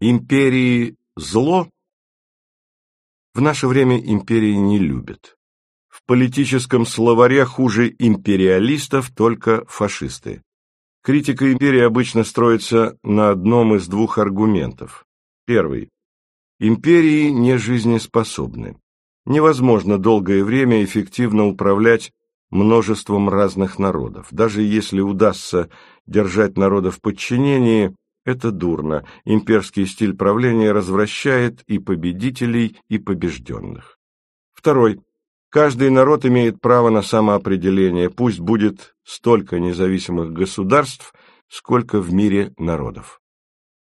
Империи зло? В наше время империи не любят. В политическом словаре хуже империалистов только фашисты. Критика империи обычно строится на одном из двух аргументов. Первый. Империи не жизнеспособны. Невозможно долгое время эффективно управлять множеством разных народов. Даже если удастся держать народы в подчинении, это дурно. Имперский стиль правления развращает и победителей, и побежденных. Второй. Каждый народ имеет право на самоопределение, пусть будет столько независимых государств, сколько в мире народов.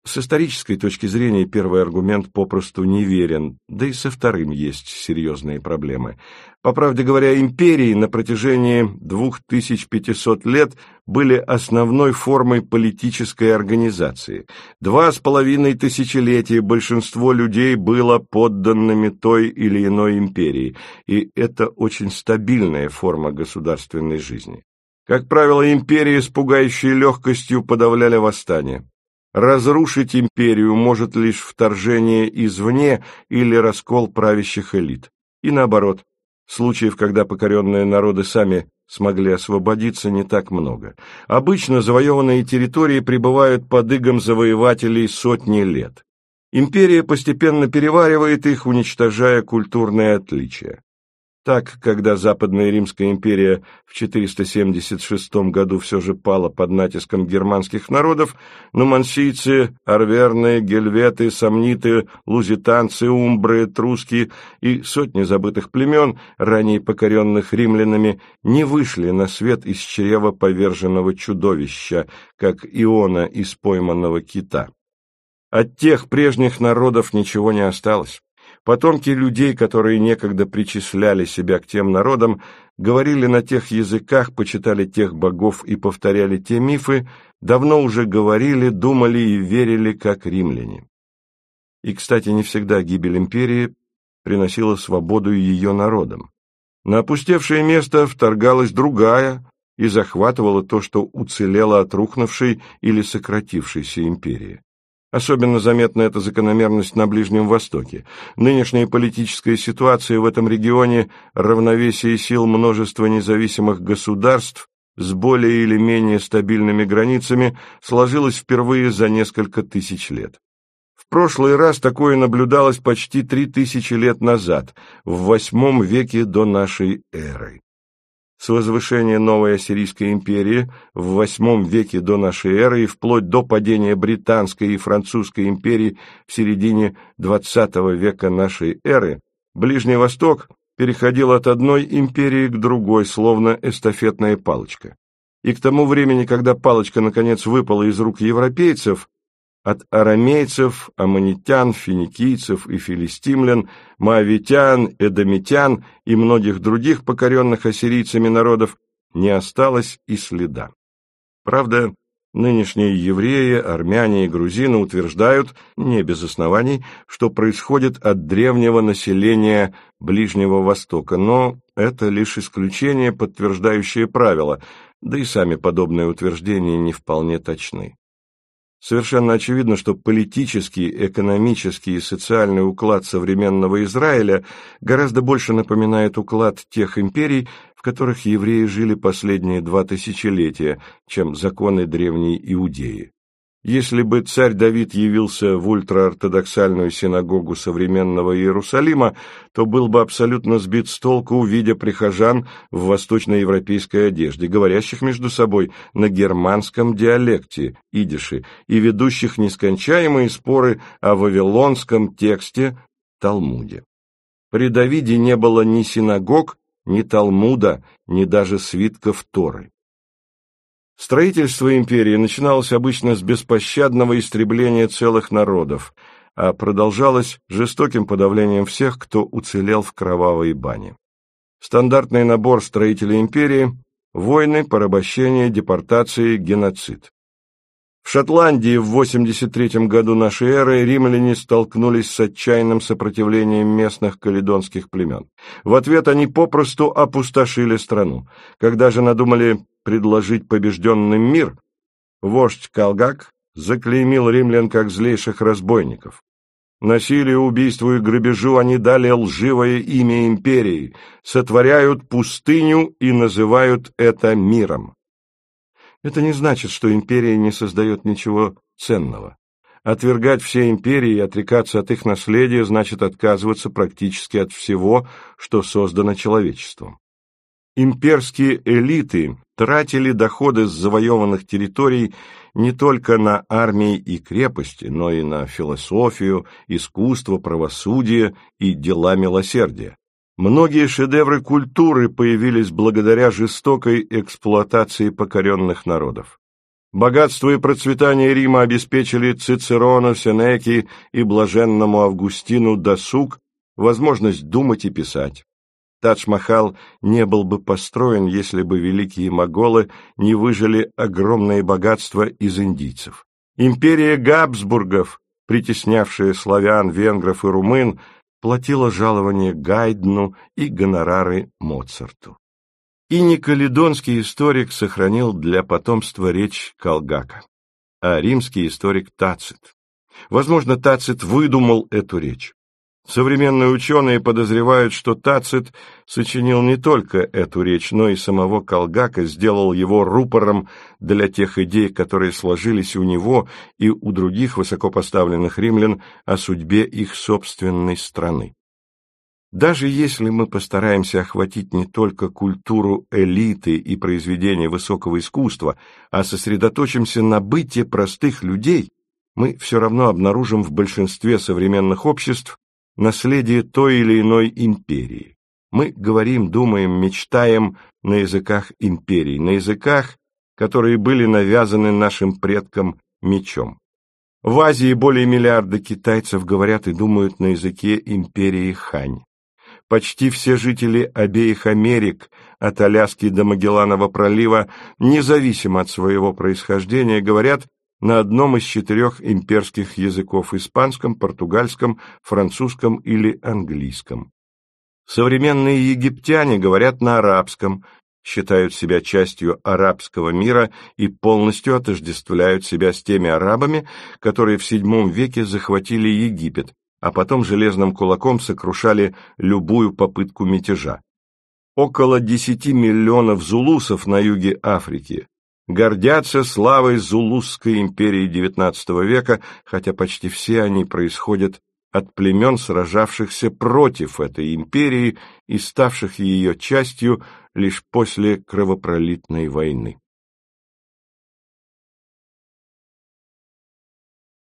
С исторической точки зрения первый аргумент попросту неверен, да и со вторым есть серьезные проблемы. По правде говоря, империи на протяжении 2500 лет были основной формой политической организации. Два с половиной тысячелетия большинство людей было подданными той или иной империи, и это очень стабильная форма государственной жизни. Как правило, империи с пугающей легкостью подавляли восстания. Разрушить империю может лишь вторжение извне или раскол правящих элит. И наоборот, случаев, когда покоренные народы сами смогли освободиться, не так много. Обычно завоеванные территории пребывают под игом завоевателей сотни лет. Империя постепенно переваривает их, уничтожая культурные отличия. Так, когда Западная Римская империя в 476 году все же пала под натиском германских народов, нумансийцы, арверны, гельветы, сомниты, лузитанцы, умбры, труски и сотни забытых племен, ранее покоренных римлянами, не вышли на свет из чрева поверженного чудовища, как Иона из пойманного кита. От тех прежних народов ничего не осталось. Потомки людей, которые некогда причисляли себя к тем народам, говорили на тех языках, почитали тех богов и повторяли те мифы, давно уже говорили, думали и верили, как римляне. И, кстати, не всегда гибель империи приносила свободу ее народам. На опустевшее место вторгалась другая и захватывала то, что уцелело от рухнувшей или сократившейся империи. Особенно заметна эта закономерность на Ближнем Востоке. Нынешняя политическая ситуация в этом регионе, равновесие сил множества независимых государств с более или менее стабильными границами сложилась впервые за несколько тысяч лет. В прошлый раз такое наблюдалось почти три тысячи лет назад, в восьмом веке до нашей эры. С возвышения новой Ассирийской империи в VIII веке до нашей эры и вплоть до падения Британской и Французской империи в середине XX века нашей эры, Ближний Восток переходил от одной империи к другой, словно эстафетная палочка. И к тому времени, когда палочка наконец выпала из рук европейцев, от арамейцев, аммонитян, финикийцев и филистимлян, моавитян, эдомитян и многих других покоренных ассирийцами народов не осталось и следа. Правда, нынешние евреи, армяне и грузины утверждают, не без оснований, что происходит от древнего населения Ближнего Востока, но это лишь исключение, подтверждающее правило, да и сами подобные утверждения не вполне точны. Совершенно очевидно, что политический, экономический и социальный уклад современного Израиля гораздо больше напоминает уклад тех империй, в которых евреи жили последние два тысячелетия, чем законы древней Иудеи. Если бы царь Давид явился в ультраортодоксальную синагогу современного Иерусалима, то был бы абсолютно сбит с толку, увидя прихожан в восточноевропейской одежде, говорящих между собой на германском диалекте, идиши, и ведущих нескончаемые споры о вавилонском тексте Талмуде. При Давиде не было ни синагог, ни Талмуда, ни даже свитков Торы. Строительство империи начиналось обычно с беспощадного истребления целых народов, а продолжалось жестоким подавлением всех, кто уцелел в кровавой бане. Стандартный набор строителей империи – войны, порабощения, депортации, геноцид. В Шотландии в 83 году нашей эры римляне столкнулись с отчаянным сопротивлением местных каледонских племен. В ответ они попросту опустошили страну. Когда же надумали предложить побежденным мир, вождь Калгак заклеймил римлян как злейших разбойников. Насилию, убийству и грабежу они дали лживое имя империи, сотворяют пустыню и называют это миром. Это не значит, что империя не создает ничего ценного. Отвергать все империи и отрекаться от их наследия значит отказываться практически от всего, что создано человечеством. Имперские элиты тратили доходы с завоеванных территорий не только на армии и крепости, но и на философию, искусство, правосудие и дела милосердия. Многие шедевры культуры появились благодаря жестокой эксплуатации покоренных народов. Богатство и процветание Рима обеспечили Цицерону, Сенеке и блаженному Августину досуг, возможность думать и писать. Тадж-Махал не был бы построен, если бы великие моголы не выжили огромное богатство из индийцев. Империя Габсбургов, притеснявшая славян, венгров и румын, платила жалование Гайдну и гонорары Моцарту. И некаледонский историк сохранил для потомства речь Калгака, а римский историк Тацит. Возможно, Тацит выдумал эту речь. Современные ученые подозревают, что Тацит сочинил не только эту речь, но и самого Колгака, сделал его рупором для тех идей, которые сложились у него и у других высокопоставленных римлян о судьбе их собственной страны. Даже если мы постараемся охватить не только культуру элиты и произведения высокого искусства, а сосредоточимся на быте простых людей, мы все равно обнаружим в большинстве современных обществ наследие той или иной империи. Мы говорим, думаем, мечтаем на языках империй, на языках, которые были навязаны нашим предкам мечом. В Азии более миллиарда китайцев говорят и думают на языке империи Хань. Почти все жители обеих Америк, от Аляски до Магелланова пролива, независимо от своего происхождения, говорят на одном из четырех имперских языков – испанском, португальском, французском или английском. Современные египтяне говорят на арабском, считают себя частью арабского мира и полностью отождествляют себя с теми арабами, которые в VII веке захватили Египет, а потом железным кулаком сокрушали любую попытку мятежа. Около 10 миллионов зулусов на юге Африки гордятся славой Зулусской империи XIX века, хотя почти все они происходят от племен, сражавшихся против этой империи и ставших ее частью лишь после кровопролитной войны.